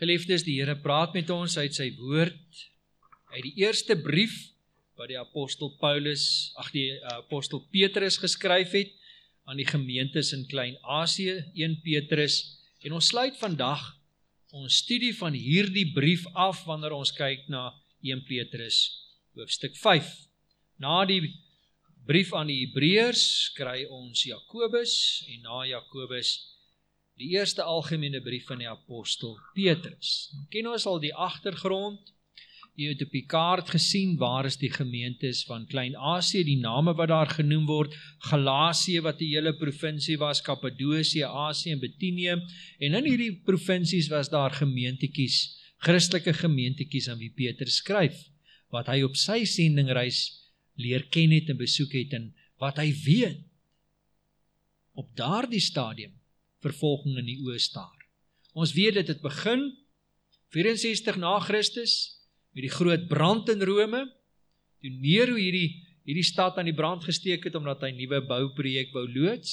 Geliefdes, die Here praat met ons uit sy woord uit die eerste brief wat die apostel Paulus, ag die uh, apostel Petrus geskryf het aan die gemeentes in Klein-Asië, 1 Petrus. En ons sluit vandag ons studie van hierdie brief af wanneer ons kyk na 1 Petrus hoofstuk 5. Na die brief aan die Hebreërs kry ons Jakobus en na Jakobus die eerste algemene brief van die apostel Petrus. Ken ons al die agtergrond? Jy het op die kaart gesien waar is die gemeentes van Klein-Asië, die name wat daar genoem word, Galasië wat 'n hele provinsie was, Kappadosie, Asië en Bitinië. En in hierdie provinsies was daar gemeentetjies, Christelike gemeentetjies aan wie Petrus skryf, wat hy op sy sendingreis leer ken het en besoek het en wat hy weet op daardie stadium vervolging in die oë staar. Ons weet dit het begin 64 na Christus met die groot brand in Rome. Toe Nero hierdie hierdie stad aan die brand gesteek het omdat hy nuwe bouprojek wou loods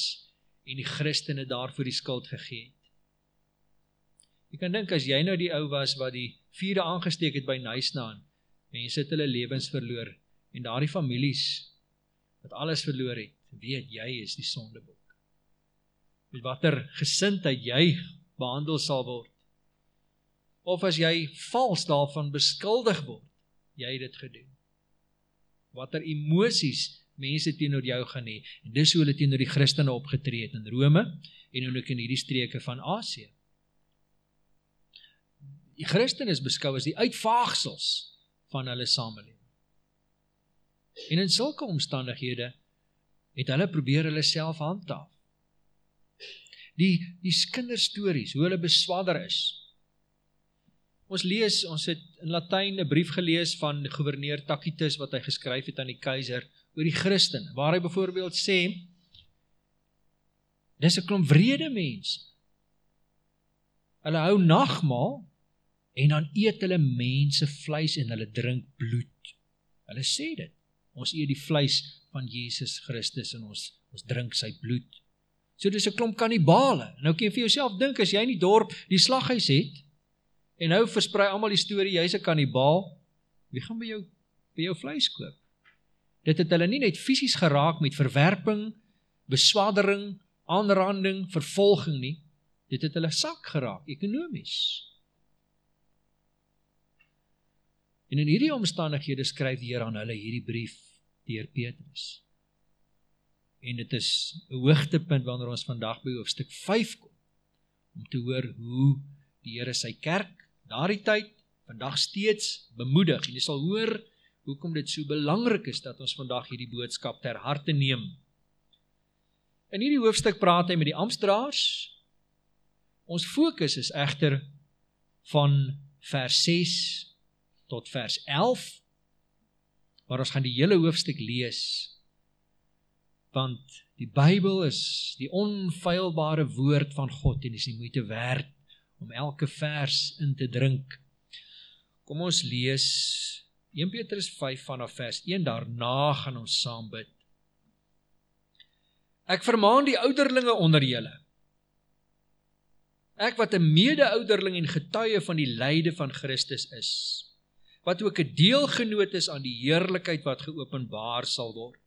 en die Christene daarvoor die skuld gegee het. Jy kan dink as jy nou die ou was wat die vuure aangesteek het by Nysnaan, mense het hulle lewens verloor en daardie families wat alles verloor het, weet jy is die sondebok met watter gesindheid jy behandel sal word. Of as jy vals daarvan beskuldig word, jy het dit gedoen. Watter emosies mense teenoor jou gaan hê en dis hoe hulle teenoor die Christene opgetree het in Rome en ook in hierdie streke van Asië. Die Christene is beskou as die uitvaagsels van hulle samelewing. En in sulke omstandighede het hulle probeer hulle self handhaaf die die kinderstories, hoe hulle beswadder is. Ons lees, ons het in Latyn 'n brief gelees van gouverneur Tacitus wat hy geskryf het aan die keiser oor die Christen, waar hy byvoorbeeld sê dis 'n klomp wrede mense. Hulle hou nagmaal en dan eet hulle mense vleis en hulle drink bloed. Hulle sê dit. Ons eet die vleis van Jesus Christus en ons ons drink sy bloed. So dis 'n klomp kannibale. Nou kan jy vir jouself dink as jy in die dorp die slaghuis het en nou versprei almal die storie jy's 'n kannibaal, wie gaan by jou by jou vleis koop? Dit het hulle nie net fisies geraak met verwerping, beswaddering, aanranding, vervolging nie. Dit het hulle sak geraak ekonomies. En in hierdie omstandighede skryf die Here aan hulle hierdie brief deur Petrus en dit is 'n hoogtepunt wanneer ons vandag by hoofstuk 5 kom om te hoor hoe die Here sy kerk daardie tyd vandag steeds bemoedig en jy sal hoor hoekom dit so belangrik is dat ons vandag hierdie boodskap ter harte neem. In hierdie hoofstuk praat hy met die amptdraers. Ons fokus is egter van vers 6 tot vers 11 waar ons gaan die hele hoofstuk lees want die Bybel is die onfeilbare woord van God en is die moeite werd om elke vers in te drink. Kom ons lees 1 Petrus 5 vanaf vers 1 daarna gaan ons saam bid. Ek vermaan die ouderlinge onder julle. Ek wat 'n mede-ouderling en getuie van die lyde van Christus is, wat ook 'n deelgenoot is aan die heerlikheid wat geopenbaar sal word.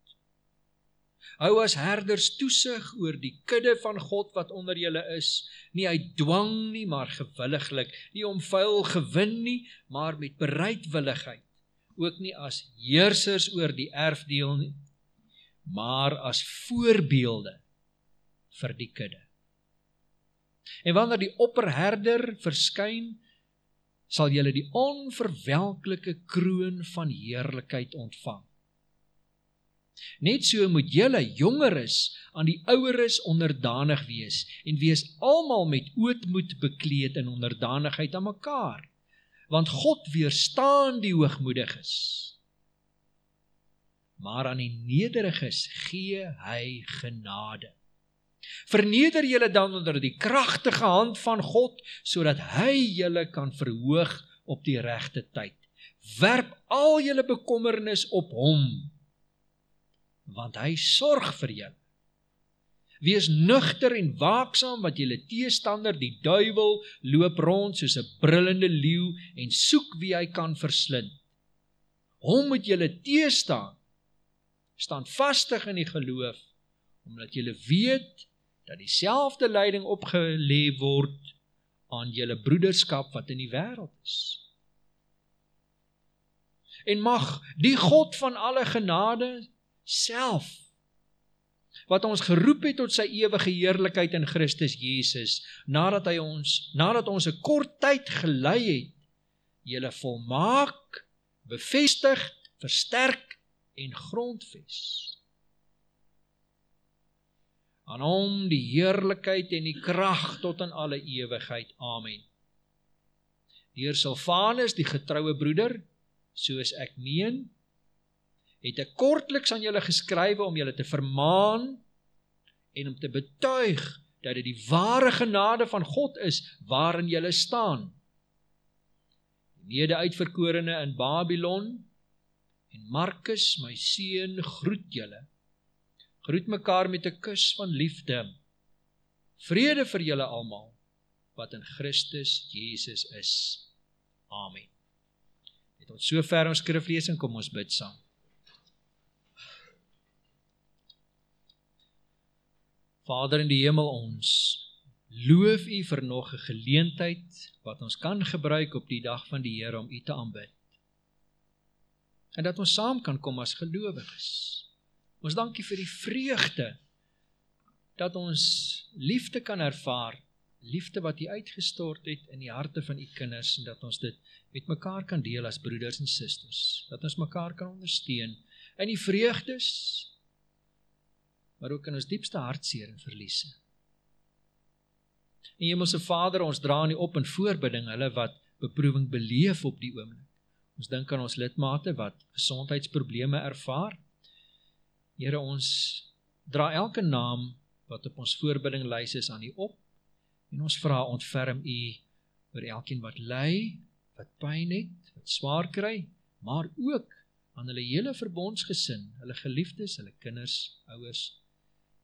Hou as herders toesig oor die kudde van God wat onder julle is, nie uit dwang nie, maar gewilliglik, nie om vuil gewin nie, maar met bereidwilligheid, ook nie as heersers oor die erfdeel nie, maar as voorbeelde vir die kudde. En wanneer die opperherder verskyn, sal julle die onverwelklike kroon van heerlikheid ontvang. Net so moet julle jongeres aan die oueres onderdanig wees en wees almal met ootmoed bekleed in onderdanigheid aan mekaar. Want God weerstaan die hoogmoediges. Maar aan die nederiges gee hy genade. Verneder julle dan onder die kragtige hand van God sodat hy julle kan verhoog op die regte tyd. Werp al julle bekommernis op hom want hy sorg vir julle. Wees nugter en waaksaam wat julle teestander die duiwel loop rond soos 'n brullende leeu en soek wie hy kan verslind. Hom moet julle teestaan. Staan vastig in die geloof omdat julle weet dat dieselfde lyding opgelê word aan julle broederskap wat in die wêreld is. En mag die God van alle genade self. Wat ons geroep het tot sy ewige heerlikheid in Christus Jesus nadat hy ons nadat ons 'n kort tyd gelei het julle volmaak bevestig versterk en grondves. Aan hom die heerlikheid en die krag tot in alle ewigheid. Amen. Deur Silvanus die getroue broeder soos ek meen het ek kortliks aan julle geskrywe om julle te vermaan en om te betuig dat dit die ware genade van God is waarin julle staan. Die mede-uitverkorene in Babylon en Markus, my seun, groet julle. Groet mekaar met 'n kus van liefde. Vrede vir julle almal wat in Christus Jesus is. Amen. Net tot sover ons skriflesing kom ons bid saam. Vader in die hemel ons loof U vir nog 'n geleentheid wat ons kan gebruik op die dag van die Here om U te aanbid. En dat ons saam kan kom as gelowiges. Ons dankie vir die vreugde dat ons liefde kan ervaar, liefde wat U uitgestort het in die harte van U kinders en dat ons dit met mekaar kan deel as broeders en susters, dat ons mekaar kan ondersteun in die vreugdes maar ook in ons diepste hartseer en verliese. En Hemelse Vader, ons dra nie op in voorbidding hulle wat beproewing beleef op die oomblik. Ons dink aan ons lidmate wat gesondheidsprobleme ervaar. Here, ons dra elke naam wat op ons voorbiddinglys is aan U op en ons vra ontferm U oor elkeen wat ly, wat pyn het, wat swaar kry, maar ook aan hulle hele verbondsgesin, hulle geliefdes, hulle kinders, ouers,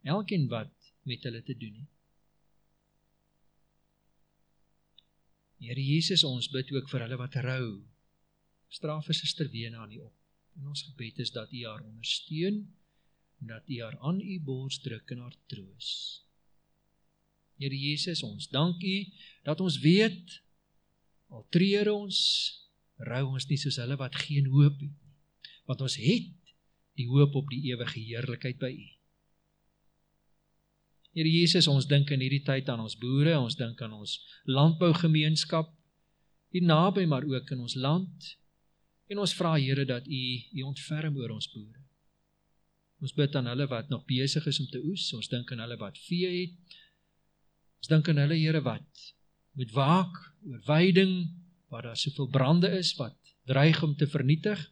elkeen wat met hulle te doen het. Here Jesus, ons bid ook vir hulle wat rou. Straf vir Suster Wena aan U op. En ons gebed is dat U haar ondersteun en dat U haar aan U bors druk en haar troos. Here Jesus, ons dank U dat ons weet al treur ons, rou ons nie soos hulle wat geen hoop het nie. Want ons het die hoop op die ewige heerlikheid by U. Here Jesus, ons dink in hierdie tyd aan ons boere, ons dink aan ons landbougemeenskap hier naby maar ook in ons land. En ons vra Here dat U U ontferm oor ons boere. Ons bid aan hulle wat nog besig is om te oes, ons dink aan hulle wat vee het. Ons dink aan hulle Here wat moet waak oor veiding waar daar soveel brande is wat dreig om te vernietig.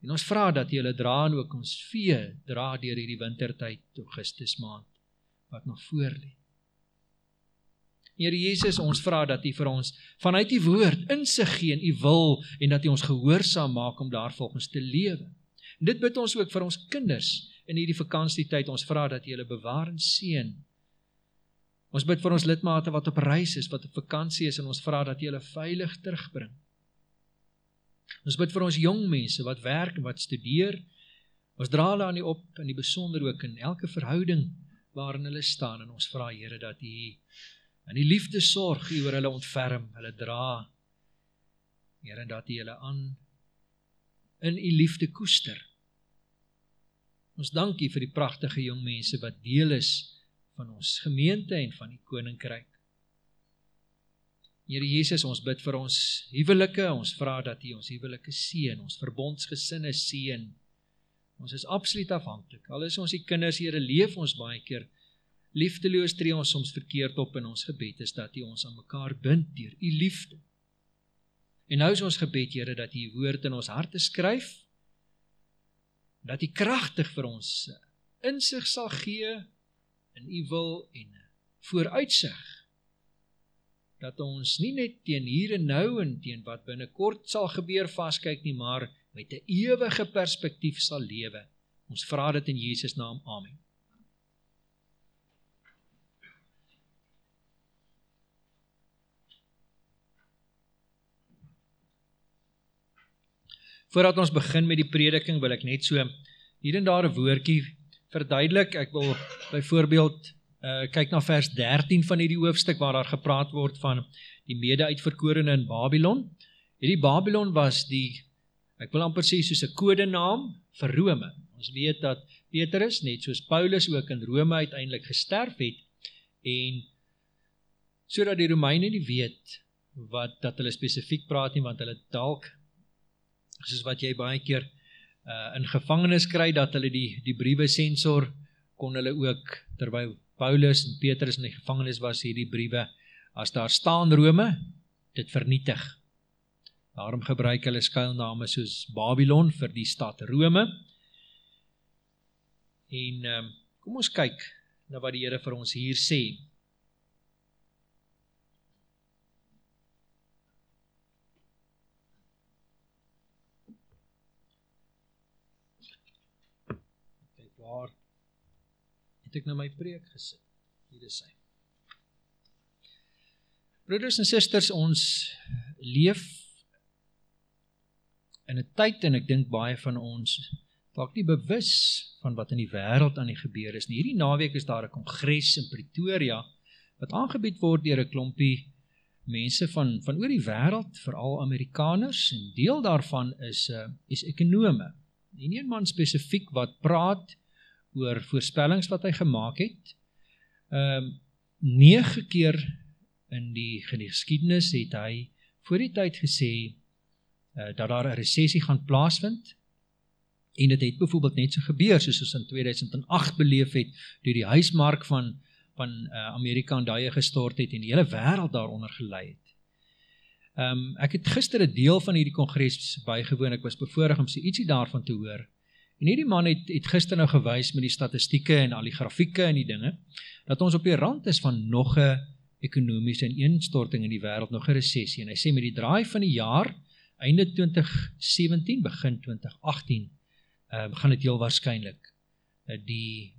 En ons vra dat U hulle dra en ook ons vee dra deur hierdie wintertyd, Augustus maand wat nog voor lê. Here Jesus, ons vra dat U vir ons vanuit U woord insig gee in U wil en dat U ons gehoorsaam maak om daarvolgens te lewe. Dit bid ons ook vir ons kinders in hierdie vakansietyd. Ons vra dat U hulle bewaar en seën. Ons bid vir ons lidmate wat op reis is, wat op vakansie is en ons vra dat U hulle veilig terugbring. Ons bid vir ons jong mense wat werk en wat studeer. Ons dra hulle aan U op in die besonder ook in elke verhouding waarin hulle staan en ons vra Here dat U in die liefde sorg oor hulle ontferm, hulle dra. Here dat U hulle aan in U liefde koester. Ons dank U vir die pragtige jong mense wat deel is van ons gemeente en van die koninkryk. Here Jesus, ons bid vir ons huwelike, ons vra dat U ons huwelike seën, ons verbondsgesinne seën. Ons is absoluut afhanklik. Al is ons die kinders, Here, leef ons baie keer liefdeloos tree ons soms verkeerd op in ons gebed is dat U ons aan mekaar bind deur U liefde. En nou is ons gebed, Here, dat U woord in ons harte skryf dat U kragtig vir ons insig sal gee in U wil en vooruitsig dat ons nie net teen hier en nou en teen wat binnekort sal gebeur vaskyk nie, maar met 'n ewige perspektief sal lewe. Ons vra dit in Jesus naam. Amen. Voordat ons begin met die prediking, wil ek net so hier en daar 'n woordjie verduidelik. Ek wil byvoorbeeld uh, kyk na vers 13 van hierdie hoofstuk waar daar gepraat word van die mede-uitverkorene in Babylon. Hierdie Babylon was die ek wil amper sê soos 'n kodenaam vir Rome. Ons weet dat Petrus net soos Paulus ook in Rome uiteindelik gesterf het en sodat die Romeine nie weet wat dat hulle spesifiek praat nie want hulle dalk soos wat jy baie keer uh, in gevangenis kry dat hulle die die briewe sensor kon hulle ook terwyl Paulus en Petrus in die gevangenis was hierdie briewe as daar staan Rome dit vernietig. Daarom gebruik hulle skuilname soos Babylon vir die stad Rome. En um, kom ons kyk na wat die Here vir ons hier sê. waar het ek nou my preek gesit? Hier is hy. Broeders en susters, ons leef in 'n tyd en ek dink baie van ons dalk nie bewus van wat in die wêreld aan die gebeur is nie. Hierdie naweek is daar 'n kongres in Pretoria wat aangebied word deur 'n klompie mense van van oor die wêreld, veral Amerikaners en deel daarvan is uh, is ekonome. En een man spesifiek wat praat oor voorspellings wat hy gemaak het. Ehm um, 9 keer in die geskiedenis het hy voor die tyd gesê dat daar 'n resessie gaan plaasvind. En dit het byvoorbeeld net so gebeur soos ons in 2008 beleef het, toe die huismark van van uh, Amerika en daai gestort het en die hele wêreld daaronder gelei het. Ehm um, ek het gister 'n deel van hierdie kongres bygewoon. Ek was bevoorreg om so ietsie daarvan te hoor. En hierdie man het het gister nou gewys met die statistieke en al die grafieke en die dinge dat ons op die rand is van nog 'n ekonomiese ineenstorting in die wêreld, nog 'n resessie. En hy sê met die draai van die jaar, einde 2017 begin 2018, ehm uh, gaan dit heel waarskynlik uh, die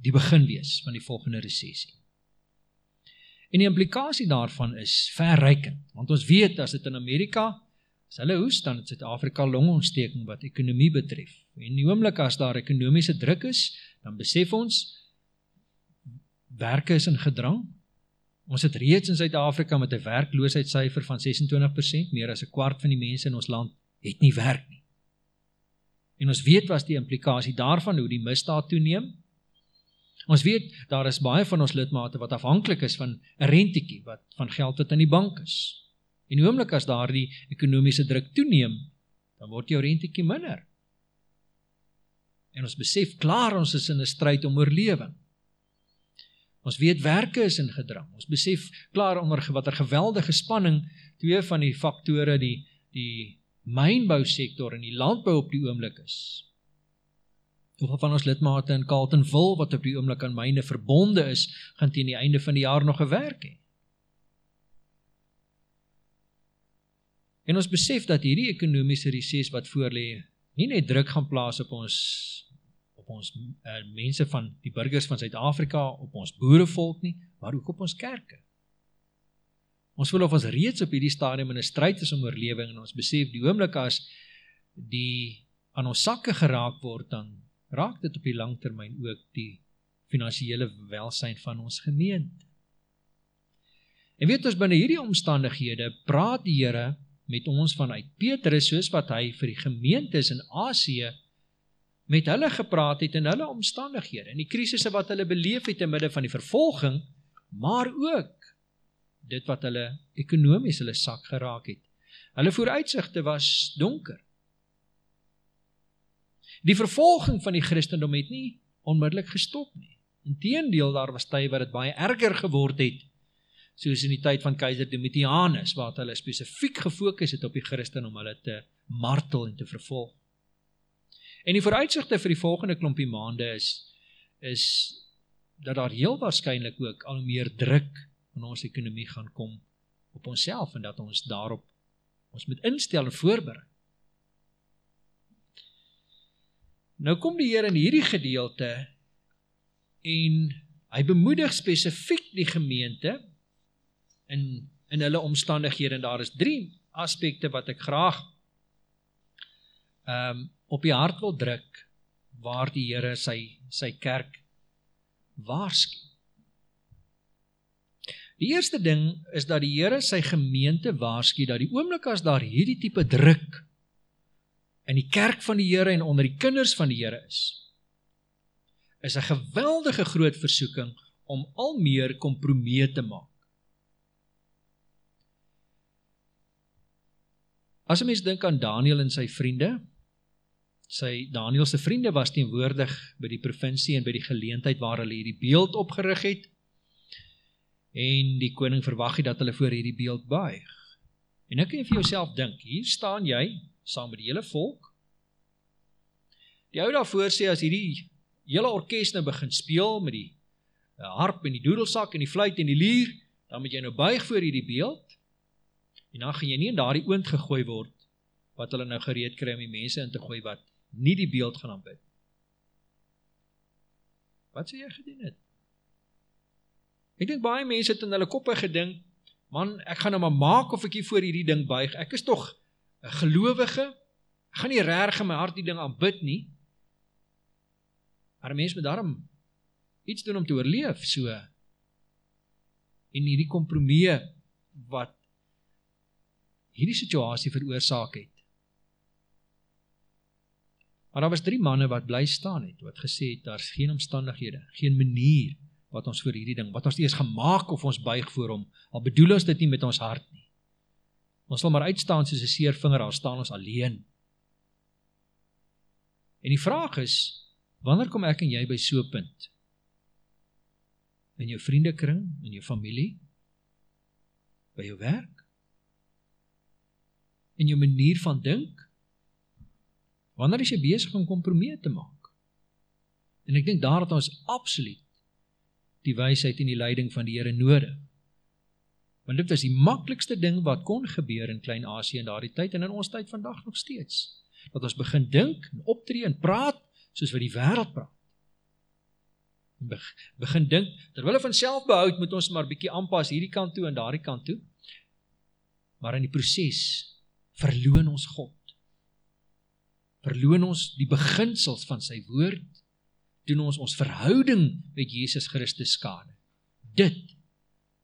die begin wees van die volgende resessie. En die implikasie daarvan is verrykend, want ons weet as dit in Amerika As hulle hoes dan in Suid-Afrika longontsteking wat ekonomie betref. En die oomblik as daar ekonomiese druk is, dan besef ons werke is in gedrang. Ons het reeds in Suid-Afrika met 'n werkloosheidssyfer van 26%, meer as 'n kwart van die mense in ons land het nie werk nie. En ons weet wat die implikasie daarvan hoe die misdaad toeneem. Ons weet daar is baie van ons lidmate wat afhanklik is van 'n rentetjie wat van geld wat in die bank is. En die oomblik as daardie ekonomiese druk toeneem, dan word jou rentetjie minder. En ons besef klaar ons is in 'n stryd om oorlewing. Ons weet werke is in gedrang. Ons besef klaar onder watter geweldige spanning twee van die faktore die die mynbou sektor en die landbou op die oomblik is. Hoeveel van ons lidmate in Carletonville wat op die oomblik aan myne verbonde is, gaan teen die einde van die jaar nog gewerk hê. En ons besef dat hierdie ekonomiese reses wat voorlê, nie net druk gaan plaas op ons op ons uh, mense van die burgers van Suid-Afrika, op ons boerevolk nie, maar ook op ons kerke. Ons voel of ons reeds op hierdie stadium in 'n stryd is om oorlewing en ons besef die oomblik as die aan ons sakke geraak word dan raak dit op die lang termyn ook die finansiële welsyn van ons gemeente. En weet ons binne hierdie omstandighede praat die Here met ons vanuit Petrus soos wat hy vir die gemeentes in Asië met hulle gepraat het in hulle omstandighede en die krisisse wat hulle beleef het in midde van die vervolging maar ook dit wat hulle ekonomies hulle sak geraak het. Hulle vooruitsigte was donker. Die vervolging van die Christendom het nie onmiddellik gestop nie. Inteendeel daar was tye wat dit baie erger geword het soos in die tyd van keiser Domitianus waar hulle spesifiek gefokus het op die Christen om hulle te martel en te vervolg. En die vooruitsigte vir die volgende klompie maande is is dat daar heel waarskynlik ook al meer druk in ons ekonomie gaan kom op onsself en dat ons daarop ons moet instel en voorberei. Nou kom die Here in hierdie gedeelte en hy bemoedig spesifiek die gemeente in in hulle omstandighede en daar is drie aspekte wat ek graag um op die hart wil druk waar die Here sy sy kerk waarsku. Die eerste ding is dat die Here sy gemeente waarsku dat die oomblik as daar hierdie tipe druk in die kerk van die Here en onder die kinders van die Here is, is 'n geweldige groot versoeking om al meer kompromie te maak. As 'n mens dink aan Daniel en sy vriende, sy Daniel se vriende was teenwoordig by die provinsie en by die geleentheid waar hulle hierdie beeld opgerig het. En die koning verwag het dat hulle voor hierdie beeld buig. En nou kan jy vir jouself dink, hier staan jy saam met die hele volk. Die ou daarvoor sê as hierdie hele orkes nou begin speel met die eh, harp en die doedelsak en die fluit en die lier, dan moet jy nou buig voor hierdie beeld. En dan gaan jy nie in daardie oond gegooi word wat hulle nou gereed kry om die mense in te gooi wat nie die beeld gaan aanbid. Wat sê jy gedoen het? Ek dink baie mense het in hulle koppe gedink, man, ek gaan nou maar maak of ek hier voor hierdie ding buig. Ek is tog 'n gelowige. Ek gaan nie reg in my hart die ding aanbid nie. Maar mense moet daarom iets doen om te oorleef, so. En hierdie kompromie wat hierdie situasie veroorsaak het. Maar daar was drie manne wat bly staan het, wat gesê het daar's geen omstandighede, geen manier wat ons vir hierdie ding, wat ons eers gemaak of ons buig voor hom. Al bedoel ons dit nie met ons hart nie. Ons sal maar uitstaan soos 'n seer vinger, al staan ons alleen. En die vraag is, wanneer kom ek en jy by so 'n punt? In jou vriendekring, in jou familie, by jou werk? In jou manier van dink? Wanneer is jy besig om kompromie te maak? En ek dink daar het ons absoluut die wysheid en die leiding van die Here nodig. Want dit was die maklikste ding wat kon gebeur in Klein-Asië in daardie tyd en in ons tyd vandag nog steeds. Dat ons begin dink en optree en praat soos wat die wêreld praat. En begin dink terwyl hulle van selfbehoud moet ons maar bietjie aanpas hierdie kant toe en daardie kant toe. Maar in die proses verloon ons God verloon ons die beginsels van sy woord, doen ons ons verhouding met Jesus Christus skade. Dit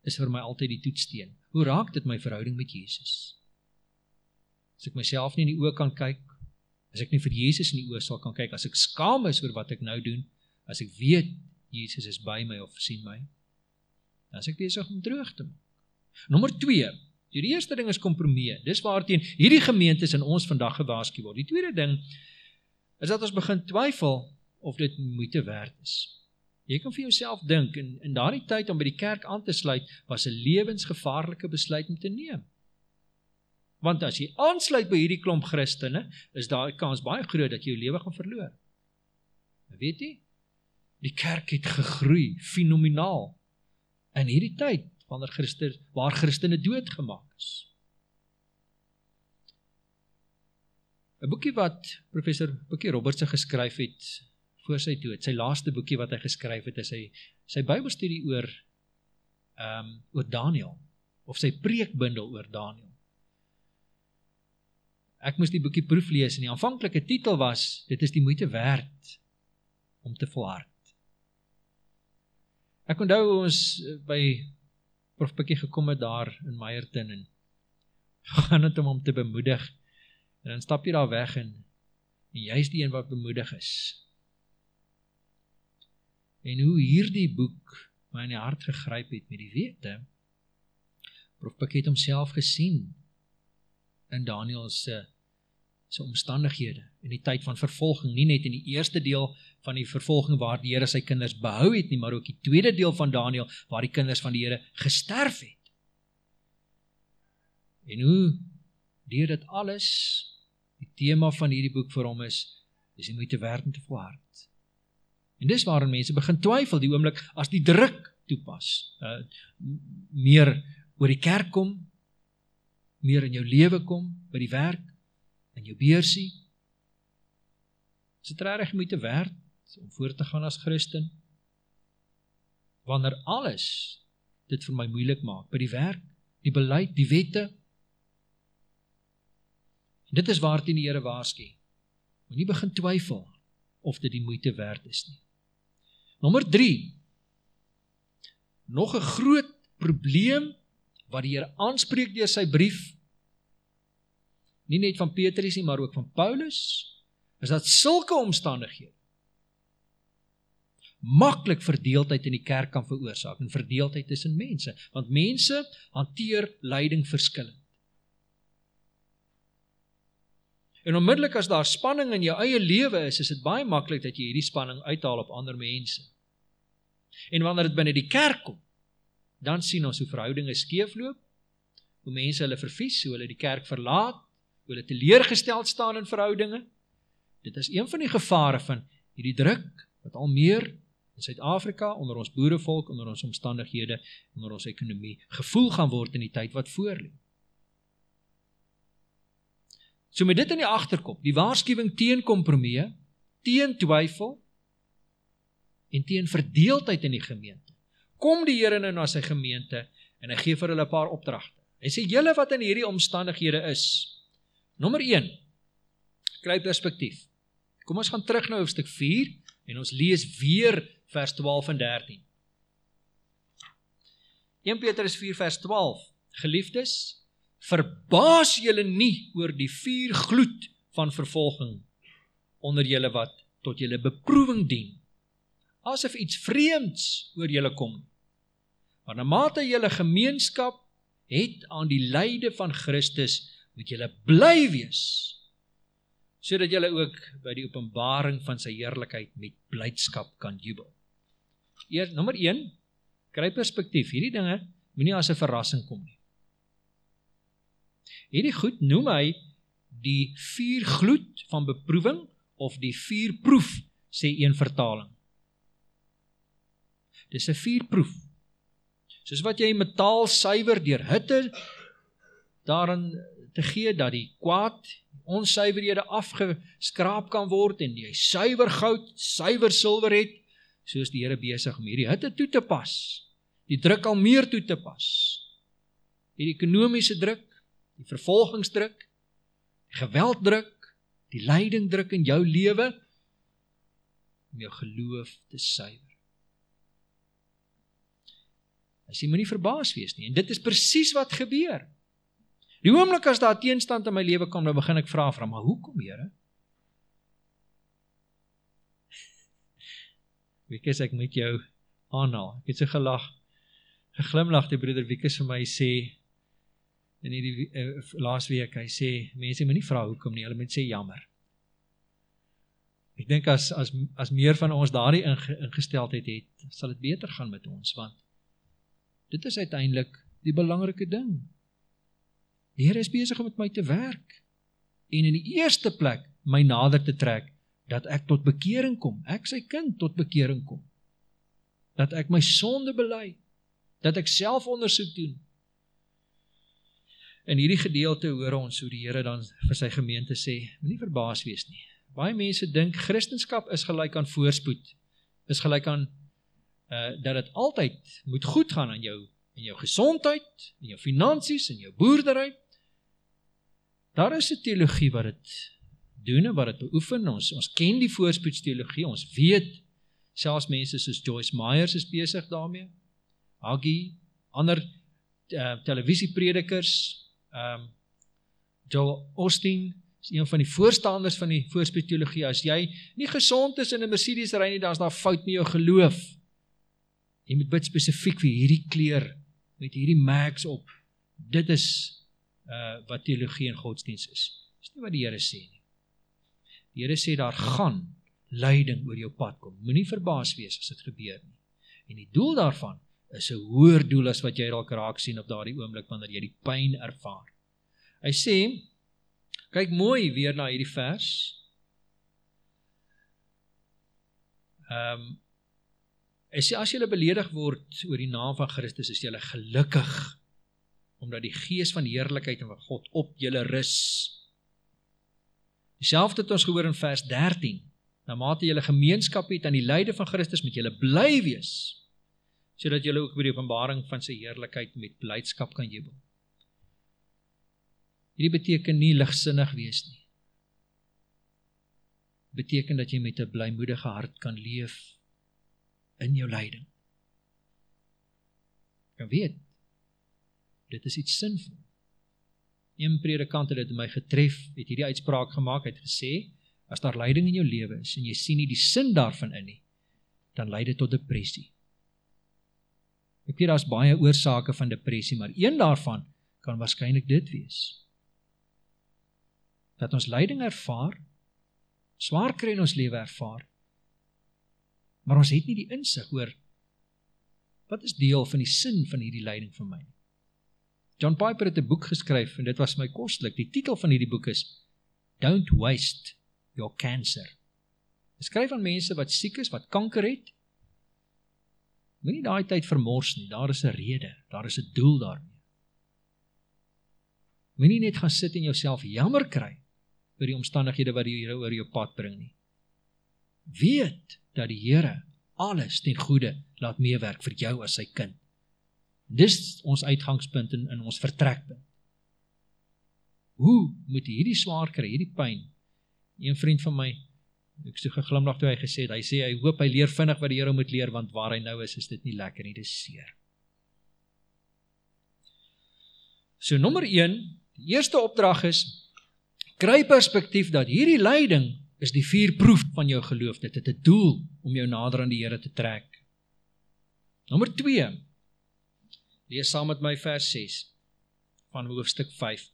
is vir my altyd die toetssteen. Hoe raak dit my verhouding met Jesus? As ek myself nie in die oë kan kyk, as ek nie vir Jesus in die oë sal kan kyk, as ek skaam is oor wat ek nou doen, as ek weet Jesus is by my of sien my, dan is ek besig om droog te maak. Nommer 2, Die eerste ding is kompromie. Dis waarteen hierdie gemeentes in ons vandag gewaarsku word. Die tweede ding is dat ons begin twyfel of dit moeite werd is. Jy kan vir jouself dink in in daardie tyd om by die kerk aan te sluit was 'n lewensgevaarlike besluit om te neem. Want as jy aansluit by hierdie klomp Christene, is daar 'n kans baie groot dat jy jou lewe gaan verloor. Nou weet jy? Die kerk het gegroei fenomenaal in hierdie tyd wanneer Christus waar Christene doodgemaak is. 'n Boekie wat professor Boekie Robertse geskryf het voor sy dood, sy laaste boekie wat hy geskryf het, is sy sy Bybelstudie oor ehm um, oor Daniël of sy preekbundel oor Daniël. Ek moes die boekie proef lees en die aanvanklike titel was dit is die moeite werd om te volhard. Ek onthou ons by prof bietjie gekom het daar in Meyerton en gaan dit om hom te bemoedig. En dan stap jy daar weg en en jy's die een wat bemoedig is. En hoe hierdie boek my in die hart gegryp het met die wete prof bietjie het homself gesien in Daniël se se omstandighede in die tyd van vervolging, nie net in die eerste deel van die vervolging waar die Here sy kinders behou het nie, maar ook die tweede deel van Daniël waar die kinders van die Here gesterf het. En hoe deur dit alles die tema van hierdie boek vir hom is, is die moeite werd om te volhard. En dis waarin mense begin twyfel die oomblik as die druk toepas. Uh meer oor die kerk kom, meer in jou lewe kom, by die werk, in jou beursie. Is dit regtig moeite werd om voort te gaan as Christen? Wanneer alles dit vir my moeilik maak by die werk, die beleid, die wette. Dit is waarteen die Here waarsku. Moenie begin twyfel of dit die moeite werd is nie. Nommer 3. Nog 'n groot probleem wat die Here aanspreek deur sy brief nie net van Petrus nie, maar ook van Paulus, is dat sulke omstandighede maklik verdeeldheid in die kerk kan veroorsaak en verdeeldheid tussen mense, want mense hanteer lyding verskillend. En onmiddellik as daar spanning in jou eie lewe is, is dit baie maklik dat jy hierdie spanning uithaal op ander mense. En wanneer dit binne die kerk kom, dan sien ons hoe verhoudinge skeefloop, hoe mense hulle vervies, hoe hulle die kerk verlaat, hoe hulle teleurgesteld staan in verhoudinge. Dit is een van die gevare van hierdie druk wat al meer in Suid-Afrika onder ons boerevolk, onder ons omstandighede, onder ons ekonomie gevoel gaan word in die tyd wat voorlê. So met dit in die agterkop, die waarskuwing teen kompromie, teen twyfel en teen verdeeldheid in die gemeente. Kom die Here nou na sy gemeente en hy gee vir hulle 'n paar opdragte. Hy sê julle wat in hierdie omstandighede is. Nommer 1. Kry perspektief. Kom ons gaan terug na hoofstuk 4 en ons lees weer vers 12 en 13. 1 Petrus 4 vers 12. Geliefdes, verbaas julle nie oor die vuur gloed van vervolging onder julle wat tot julle beproewing dien asof iets vreemds oor julle kom want na mate julle gemeenskap het aan die lyde van Christus moet julle bly wees sodat julle ook by die openbaring van sy heerlikheid met blydskap kan jubel eers nommer 1 kry perspektief hierdie dinge moenie as 'n verrassing kom nie Hierdie goed noem hy die vuurgloed van beproewing of die vuurproef sê een vertaling. Dis 'n vuurproef. Soos wat jy metaal suiwer deur hitte daarin te gee dat die kwaad onsuiverhede afgeskraap kan word en jy suiwer goud, suiwer silwer het, soos die Here besig om hierdie hitte toe te pas. Die druk al meer toe te pas. Hierdie ekonomiese druk, die vervolgingsdruk, die gewelddruk, die lydingdruk in jou lewe om jou geloof te suiwer. As jy moenie verbaas wees nie en dit is presies wat gebeur. Die oomblik as daar teenstand in my lewe kom, dan begin ek vra vra, maar hoekom, Here? Wiekus ek met jou aanhaal. Ek het so gelag. Geglimlag die broeder Wiekus vir my sê in hierdie uh, laasweek hy sê mense moenie vra hoekom nie, hulle moet sê jammer. Ek dink as as as meer van ons daardie ingesteldheid het, sal dit beter gaan met ons want dit is uiteindelik die belangrike ding. Die Here is besig om met my te werk en in die eerste plek my nader te trek dat ek tot bekering kom. Ek sy kind tot bekering kom. Dat ek my sonde bely, dat ek selfondersoek doen In hierdie gedeelte hoor ons hoe die Here dan vir sy gemeente sê, moenie verbaas wees nie. Baie mense dink Christendom is gelyk aan voorspoed. Is gelyk aan uh dat dit altyd moet goed gaan aan jou en jou gesondheid, en jou finansies en jou boerdery. Daar is 'n teologie wat dit doen en wat dit beoefen. Ons ons ken die voorspoedsteologie. Ons weet selfs mense soos Joyce Myers is besig daarmee. Haggy, ander uh, televisiepredikers ehm um, Joel Osteen is een van die voorstanders van die voorspeteologie. As jy nie gesond is in 'n Mercedes ry nie, dan is daar fout met jou geloof. Jy moet bid spesifiek vir hierdie kleur met hierdie merks op. Dit is uh wat teologie en godsdiens is. Dis nie wat die Here sê nie. Die Here sê daar gaan lyding oor jou pad kom. Moenie verbaas wees as dit gebeur nie. En die doel daarvan is 'n hoër doel as wat jy dalk raak sien op daardie oomblik wanneer jy die pyn ervaar. Hy sê kyk mooi weer na hierdie vers. Um, hy sê as jy beledig word oor die naam van Christus is jy gelukkig omdat die gees van heerlikheid en van God op julle rus. Dieselfde het ons gehoor in vers 13. Na mate julle gemeenskap het aan die lyde van Christus met julle bly wees sodat julle ook by die openbaring van sy heerlikheid met blydskap kan jubel. Hierdie beteken nie ligsinnig wees nie. beteken dat jy met 'n blymoedige hart kan leef in jou lyding. Kan weet dit is iets sinvol. Een predikant het dit my getref, het hierdie uitspraak gemaak, het gesê as daar lyding in jou lewe is en jy sien nie die sin daarvan in nie, dan lei dit tot depressie. Ek weet daar's baie oorsake van depressie, maar een daarvan kan waarskynlik dit wees. Dat ons lyding ervaar, swaar kry in ons lewe ervaar, maar ons het nie die insig oor wat is deel van die sin van hierdie lyding vir my. John Piper het 'n boek geskryf en dit was my koslik. Die titel van hierdie boek is Don't waste your cancer. Hy skryf aan mense wat siek is, wat kanker het, Moenie daai tyd vermors nie. Daar is 'n rede, daar is 'n doel daarmee. Moenie net gaan sit en jouself jammer kry oor die omstandighede wat Here oor jou pad bring nie. Weet dat die Here alles ten goeie laat meewerk vir jou as sy kind. Dis ons uitgangspunt in in ons vertrekpunt. Hoe moet hierdie swaar kry, hierdie pyn? Een vriend van my Ek sê geglimlag toe hy gesê het, hy sê hy hoop hy leer vinnig wat die Here moet leer want waar hy nou is, is dit nie lekker nie, dis seer. So nommer 1, die eerste opdrag is kry perspektief dat hierdie lyding is die vuurproef van jou geloof. Dit het 'n doel om jou nader aan die Here te trek. Nommer 2. Lees saam met my vers 6 van hoofstuk 5.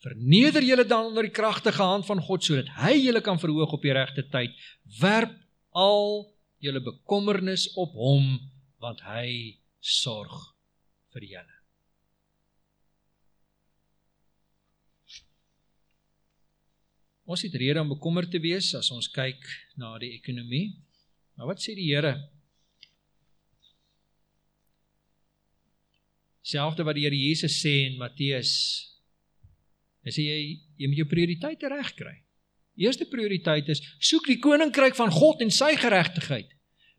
Verneder julle dan onder die kragtige hand van God sodat hy julle kan verhoog op die regte tyd. Werp al julle bekommernis op hom want hy sorg vir julle. Ons het rede om bekommerd te wees as ons kyk na die ekonomie. Maar wat sê die Here? Selfde wat die Here Jesus sê in Matteus Hy sê jy jy moet jou prioriteite reg kry. Eerste prioriteit is soek die koninkryk van God en sy geregtigheid.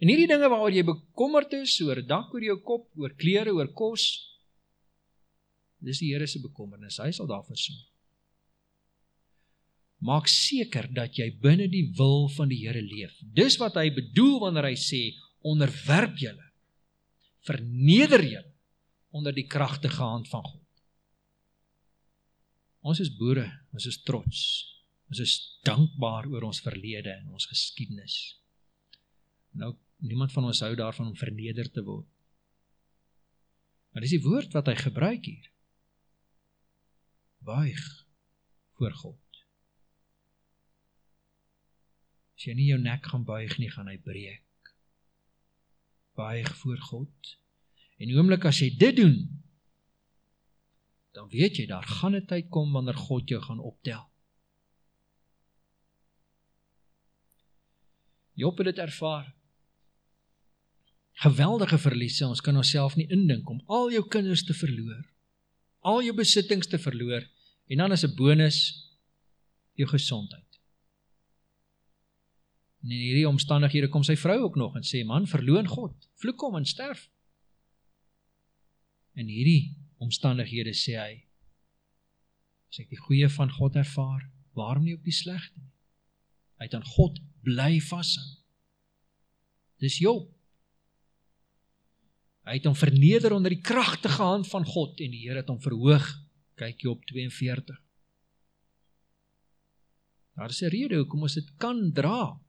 En hierdie dinge waaroor jy bekommerd is, oor dak oor jou kop, oor klere, oor kos, dis die Here se bekommernis. Hy sal daarvoor sorg. Maak seker dat jy binne die wil van die Here leef. Dis wat hy bedoel wanneer hy sê onderwerp julle. Verneder julle onder die kragtige hand van God. Ons is boere, ons is trots. Ons is dankbaar oor ons verlede en ons geskiedenis. Nou niemand van ons hou daarvan om verneder te word. Maar dis die woord wat hy gebruik hier. Buig voor God. As jy nie jou nek gaan buig nie, gaan hy breek. Buig voor God. En oomblik as jy dit doen, dan weet jy daar gaan 'n tyd kom wanneer God jou gaan optel. Job het dit ervaar. Geweldige verliese, ons kan onsself nie indink om al jou kinders te verloor, al jou besittings te verloor en dan as 'n bonus jou gesondheid. En in hierdie omstandighede kom sy vrou ook nog en sê man, verloon God, vloek hom en sterf. En hierdie omstandighede sê hy as ek die goeie van God ervaar, waarom nie ook die slegte nie? Hy het aan God bly vashou. Dis Job. Hy het hom verneder onder die kragtige hand van God en die Here het hom verhoog. Kyk Job 42. Daar is 'n rede hoekom ons dit kan dra.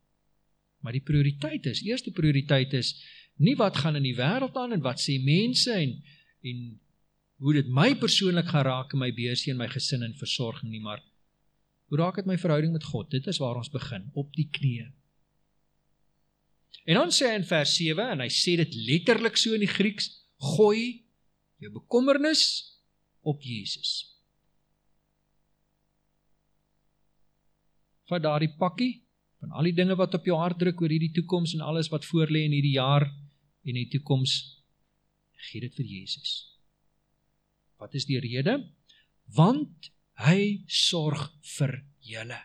Maar die prioriteit is, eerste prioriteit is nie wat gaan in die wêreld aan en wat sê mense en en hoe dit my persoonlik gaan raak in my beursie en my gesin en versorging nie, maar hoe raak dit my verhouding met God? Dit is waar ons begin, op die knieë. En dan sê hy in vers 7 en hy sê dit letterlik so in die Grieks, gooi jou bekommernis op Jesus. Vat daardie pakkie van al die dinge wat op jou hart druk oor hierdie toekoms en alles wat voorlê in hierdie jaar en die toekoms, gee dit vir Jesus. Wat is die rede? Want hy sorg vir julle.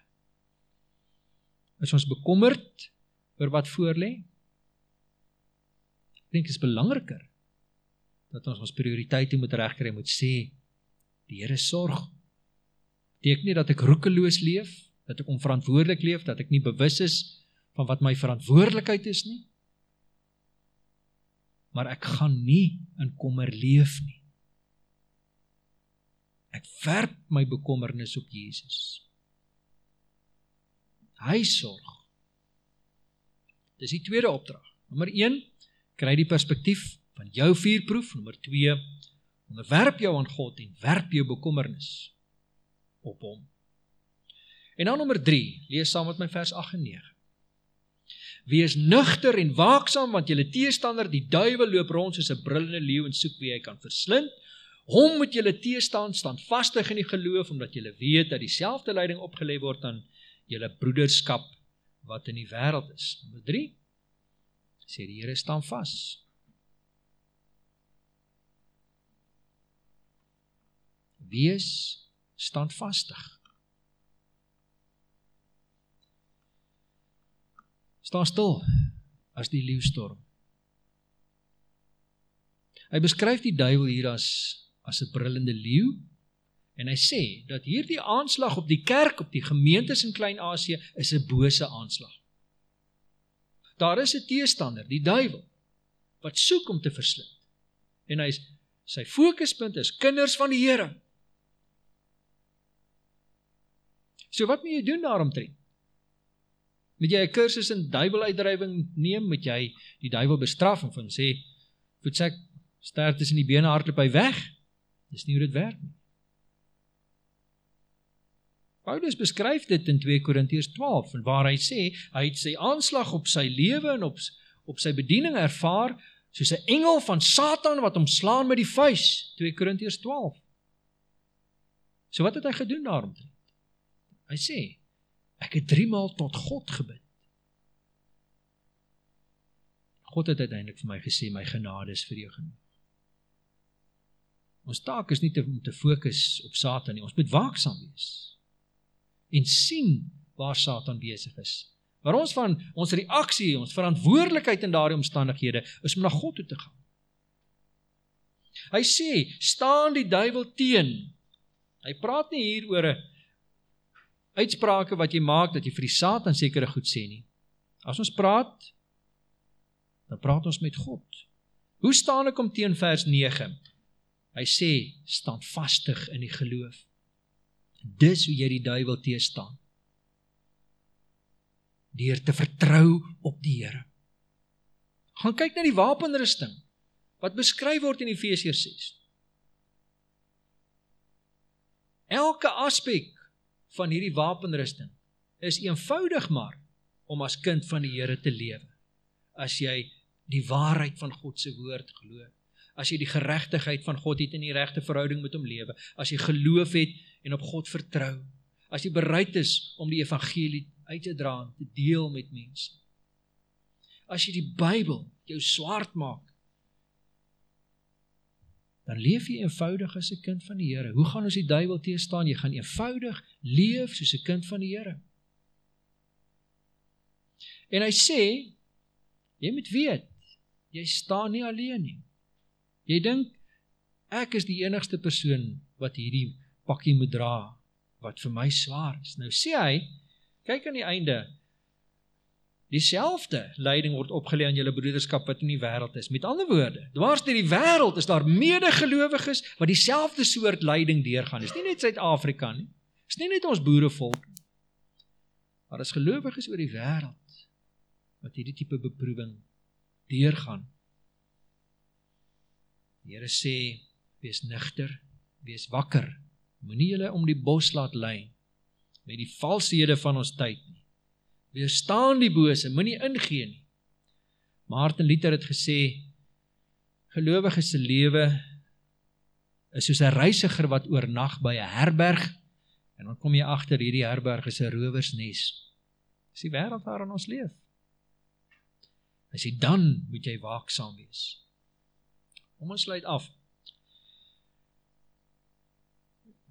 Is ons bekommerd oor wat voorlê? Ek dink dit is belangriker dat ons ons prioriteite moet regkry, moet sê die Here sorg. Beteken nie dat ek roekeloos leef, dat ek onverantwoordelik leef, dat ek nie bewus is van wat my verantwoordelikheid is nie. Maar ek gaan nie in kommer leef nie. Ek werp my bekommernis op Jesus. Hy sorg. Dis die tweede opdrag. Nommer 1, kry die perspektief van jou vuurproef. Nommer 2, onderwerp jou aan God en werp jou bekommernis op hom. En dan nommer 3, lees saam met my vers 8 en 9. Wees nugter en waaksaam want julle teestander die duiwel loop rond soos 'n brullende leeu en soek wie hy kan verslind. Hom moet julle teestaan, staan vastig in die geloof omdat julle weet dat dieselfde lyding opgelê word aan julle broederskap wat in die wêreld is. Nommer 3 sê die Here staan vas. Wees standvastig. Staan stil as die leeu storm. Hy beskryf die duiwel hier as as 'n brullende leeu en hy sê dat hierdie aanslag op die kerk op die gemeentes in Klein-Asië is 'n bose aanslag. Daar is 'n teestander, die duiwel, wat soek om te verslind. En hy sy fokuspunt is kinders van die Here. So wat moet jy doen daaromtrent? Moet jy 'n kursus in duiweluitdrywing neem, moet jy die duiwel bestraf en van sê voetsek ster tussen die bene hardloop hy weg. Dis nie hoe dit werk nie. Paulus beskryf dit in 2 Korintiërs 12 en waar hy sê hy het sy aanslag op sy lewe en op op sy bediening ervaar soos 'n engel van Satan wat hom slaan met die vuis 2 Korintiërs 12. So wat het hy gedoen daaromtrent? Hy sê Ek het 3 maal tot God gebid. God het uiteindelik vir my gesê my genade is vir jou genoeg. Ons taak is nie te, om te fokus op Satan nie. Ons moet waaksaam wees en sien waar Satan besig is. Maar ons van ons reaksie, ons verantwoordelikheid in daardie omstandighede is om na God toe te gaan. Hy sê, staan die duiwel teen. Hy praat nie hier oor 'n uitsprake wat jy maak dat jy vir die Satan sekere goed sê nie. As ons praat, dan praat ons met God. Hoe staan ek om teen vers 9? Hy sê, staan vastig in die geloof. Dis hoe jy die duiwel teestaan. Deur te vertrou op die Here. Gaan kyk na die wapenrusting wat beskryf word in Efesiërs 6. Elke aspek van hierdie wapenrusting is eenvoudig maar om as kind van die Here te lewe. As jy die waarheid van God se woord glo, as jy die geregtigheid van God het in die regte verhouding met hom lewe, as jy geloof het en op God vertrou, as jy bereid is om die evangelie uit te dra en te deel met mense. As jy die Bybel jou swart maak dan leef jy eenvoudig as 'n kind van die Here. Hoe gaan ons die duiwel teëstaan? Jy gaan eenvoudig leef soos 'n kind van die Here. En hy sê jy moet weet, jy staan nie alleen nie. Jy dink ek is die enigste persoon wat hierdie pakkie moet dra wat vir my swaar is. Nou sê hy, kyk aan die einde, Dieselfde lyding word opgelê aan julle broederskap wat in die wêreld is. Met ander woorde, dwars deur die wêreld is daar medegelowiges wat dieselfde soort lyding deurgaan. Dis nie net Suid-Afrika nie. Dis nie net ons boerevolk nie. Maar as gelowiges oor die wêreld wat hierdie tipe beproewing deurgaan. Die Here sê: "Wees nigter, wees wakker. Moenie julle om die bos laat lei met die valshede van ons tyd nie." Weerstaan die bose, moenie ingee nie. Martin Luther het gesê gelowige se lewe is soos 'n reisiger wat oornag by 'n herberg en dan kom jy agter hierdie herberg is 'n rowersnes. Dis die wêreld waarin ons leef. As jy dan moet jy waaksaam wees. Kom ons sluit af.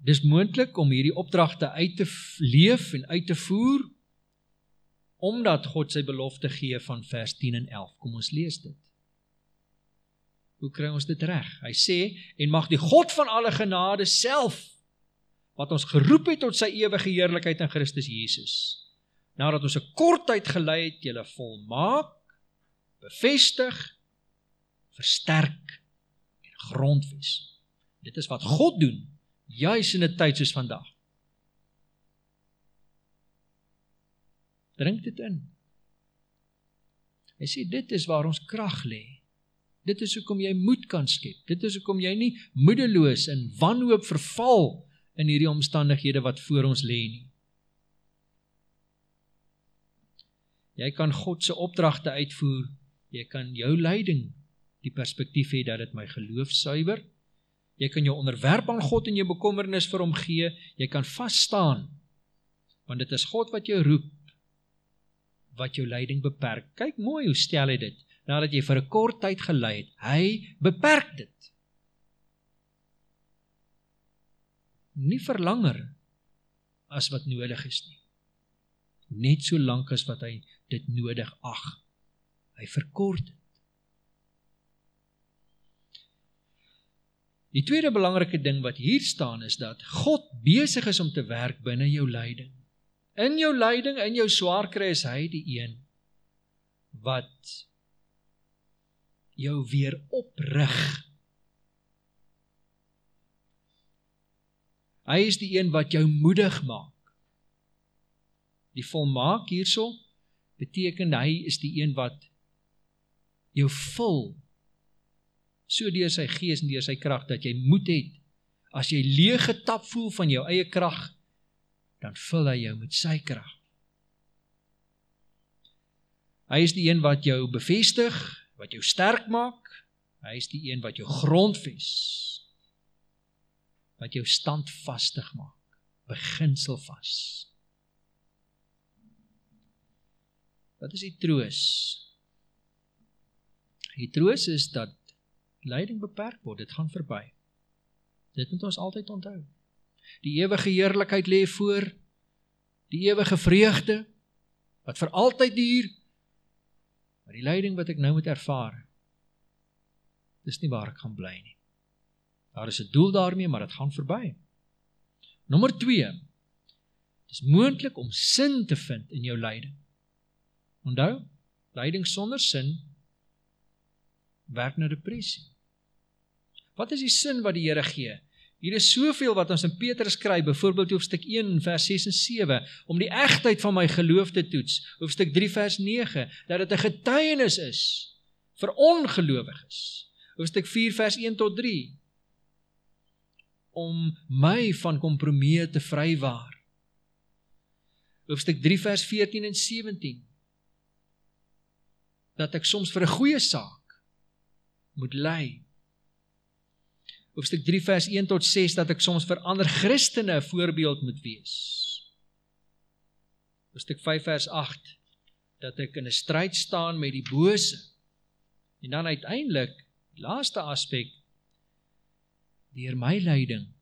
Dis moontlik om hierdie opdragte uit te leef en uit te voer omdat God sy belofte gee van vers 10 en 11. Kom ons lees dit. Hoe kry ons dit reg? Hy sê en mag die God van alle genade self wat ons geroep het tot sy ewige heerlikheid in Christus Jesus. Nadat ons 'n kort tyd gelei het, julle volmaak, bevestig, versterk en grondves. Dit is wat God doen juis in 'n tyd soos vandag. Drink dit in. Hy sê dit is waar ons krag lê. Dit is hoekom jy moed kan skep. Dit is hoekom jy nie moedeloos en wanhoop verval in hierdie omstandighede wat voor ons lê nie. Jy kan God se opdragte uitvoer. Jy kan jou leiding die perspektief hê dat dit my geloof suiwer. Jy kan jou onderwerp aan God en jou bekommernis vir hom gee. Jy kan vas staan. Want dit is God wat jou roep wat jou leiding beperk. Kyk mooi hoe stel hy dit. Nadat jy vir 'n kort tyd gelei het, hy beperk dit. Nie vir langer as wat nodig is nie. Net so lank as wat hy dit nodig ag. Hy verkort dit. Die tweede belangrike ding wat hier staan is dat God besig is om te werk binne jou lyding. In jou lyding, in jou swaar kry is hy die een wat jou weer oprig. Hy is die een wat jou moedig maak. Die volmaak hierso beteken hy is die een wat jou vul so deur sy gees en deur sy krag dat jy moed het as jy leeg getap voel van jou eie krag dan vul hy jou met sy krag. Hy is die een wat jou bevestig, wat jou sterk maak. Hy is die een wat jou grondves. Wat jou standvastig maak, beginselvas. Wat is die troos? Die troos is dat lyding beperk word, dit gaan verby. Dit moet ons altyd onthou. Die ewige heerlikheid lê voor. Die ewige vreugde wat vir altyd duur. Maar die lyding wat ek nou moet ervaar, dis nie waar ek gaan bly nie. Daar is 'n doel daarmee, maar dit gaan verby. Nommer 2. Dis moontlik om sin te vind in jou lyding. Onthou, lyding sonder sin werk na depressie. Wat is die sin wat die Here gee? Hier is soveel wat ons in Petrus skryf, byvoorbeeld hoofstuk 1 vers 6 en 7, om die egtheid van my geloof te toets. Hoofstuk 3 vers 9, dat dit 'n getuienis is vir ongelowiges. Hoofstuk 4 vers 1 tot 3 om my van kompromie te vrywaar. Hoofstuk 3 vers 14 en 17 dat ek soms vir 'n goeie saak moet ly hoofstuk 3 vers 1 tot 6 dat ek soms vir ander Christene 'n voorbeeld moet wees. Hoofstuk 5 vers 8 dat ek in 'n stryd staan met die bose. En dan uiteindelik, die laaste aspek deur my lyding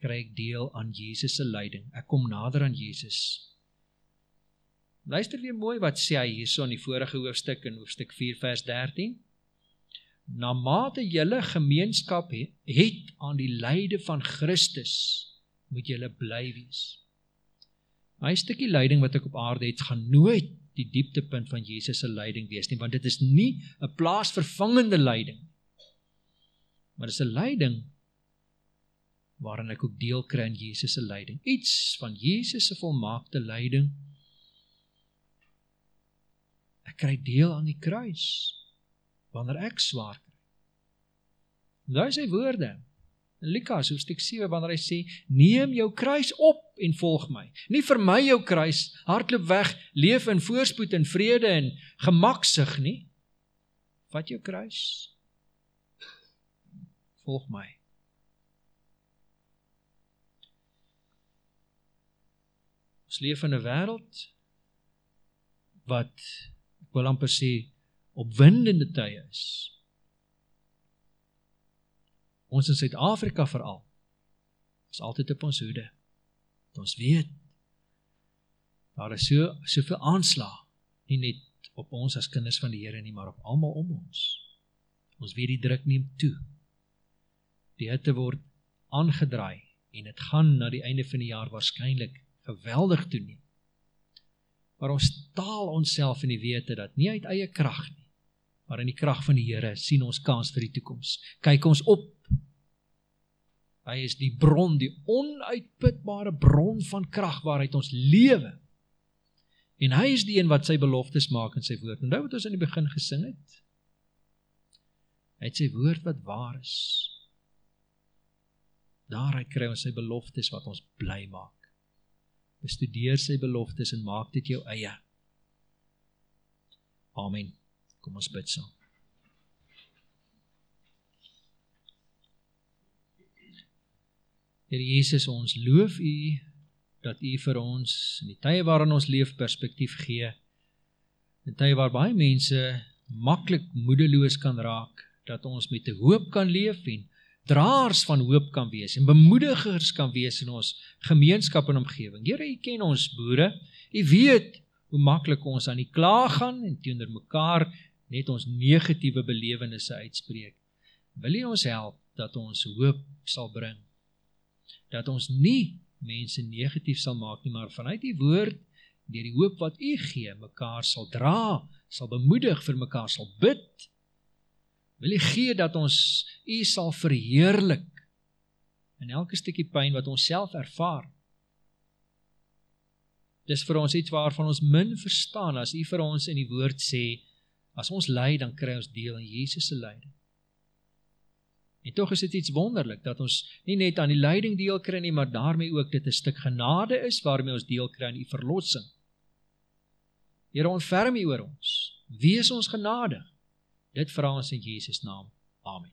kry ek deel aan Jesus se lyding. Ek kom nader aan Jesus. Luister weer mooi wat sê hy hierso in die vorige hoofstuk in hoofstuk 4 vers 13 na mate julle gemeenskap het, het aan die lyde van Christus, moet julle bly wees. My stukkie lyding wat ek op aarde het, gaan nooit die dieptepunt van Jesus se lyding wees nie, want dit is nie 'n plaasvervangende lyding. Maar dit is 'n lyding waarin ek ook deel kry aan Jesus se lyding. Iets van Jesus se volmaakte lyding. Ek kry deel aan die kruis wanneer ek swaar kry. Is sy woorde. In Lukas hoofstuk 7 wanneer hy sê: "Neem jou kruis op en volg my." Nie vir my jou kruis, hardloop weg, leef in voorspoed en vrede en gemaksig nie. Vat jou kruis. Volg my. Ons leef in 'n wêreld wat ek wil amper sê opwindende tye is. Ons in Suid-Afrika veral is altyd op ons hoede. Ons weet daar is so soveel aanslag, nie net op ons as kinders van die Here nie, maar op almal om ons. Ons weet die druk neem toe. Die hitte word aangedraai en dit gaan na die einde van die jaar waarskynlik geweldig toeneem. Maar ons taal onsself in die wete dat nie uit eie krag nie, maar in die krag van die Here sien ons kans vir die toekoms. Kyk ons op. Hy is die bron, die onuitputbare bron van krag waaruit ons lewe. En hy is die een wat sy beloftes maak in sy woord. Onthou wat ons in die begin gesing het? Hy het sy woord wat waar is. Daaruit kry ons sy beloftes wat ons bly maak. Bestudeer sy beloftes en maak dit jou eie. Amen. Kom ons bid saam. Here Jesus, ons loof U dat U vir ons in die tye waarin ons leef perspektief gee. In tye waar baie mense maklik moedeloos kan raak, dat ons met 'n hoop kan leef en draers van hoop kan wees en bemoedigers kan wees in ons gemeenskap en omgewing. Here, U ken ons boere. U weet hoe maklik ons aan die kla gaan en teenoor mekaar net ons negatiewe belewennisse uitspreek. Wil U ons help dat ons hoop sal bring? Dat ons nie mense negatief sal maak nie, maar vanuit U woord deur die hoop wat U gee, mekaar sal dra, sal bemoedig vir mekaar sal bid Wil U gee dat ons U sal verheerlik in elke stukkie pyn wat ons self ervaar. Dis vir ons iets waarvan ons min verstaan as U vir ons in die woord sê as ons ly dan kry ons deel in Jesus se lyding. En tog is dit iets wonderlik dat ons nie net aan die lyding deel kry nie, maar daarmee ook dit 'n stuk genade is waarmee ons deel kry aan U verlossing. Here ontferm U oor ons. Wees ons genadig. Dit vra ons in Jesus naam. Amen.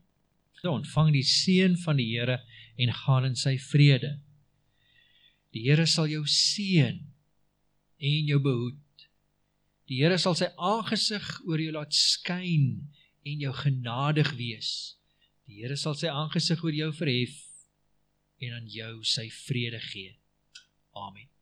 So ontvang die seën van die Here en gaan in sy vrede. Die Here sal jou seën en jou behoed. Die Here sal sy aangesig oor jou laat skyn en jou genadig wees. Die Here sal sy aangesig oor jou verhef en aan jou sy vrede gee. Amen.